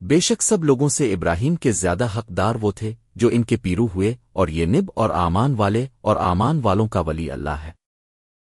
بے شک سب لوگوں سے ابراہیم کے زیادہ حقدار وہ تھے جو ان کے پیرو ہوئے اور یہ نب اور آمان والے اور آمان والوں کا ولی اللہ ہے۔